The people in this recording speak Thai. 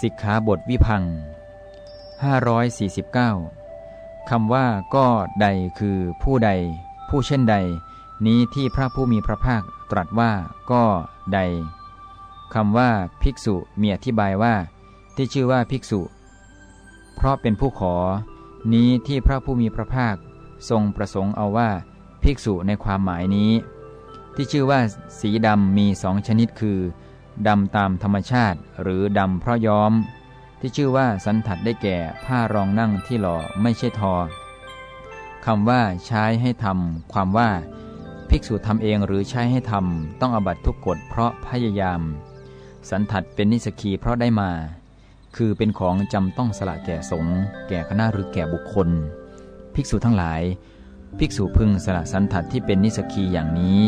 สิกขาบทวิพัง 549คำว่าก็ใดคือผู้ใด ผู้เช่นใด นี้ที่พระผู้มีพระภาคตรัสว่าก็ใดคำว่าภิกษุมีอธิบายว่า ที่ชื่อว่าภิกษุ เพราะเป็นผู้ขอ นี้ที่พระผู้มีพระภาคทรงประสงค์เอาว่า ภิกษุในความหมายนี้ ที่ชื่อว่าสีดำมีสองชนิดคือ ดำตามธรรมชาติหรือดำเพราะย้อม ที่ชื่อว่าสันถัดได้แก่ผ้ารองนั่งที่หล่อไม่ใช่ทอคำว่าใช้ให้ทำความว่า ภิกษุทำเองหรือใช้ให้ทำต้องอบัตทุกกฎเพราะพยายาม สันถัดเป็นนิสกีเพราะได้มา คือเป็นของจำต้องสละแก่สงฆ์แก่คณะหรือแก่บุคคล ภิกษุทั้งหลาย ภิกษุพึงสละสันถัดที่เป็นนิสกีอย่างนี้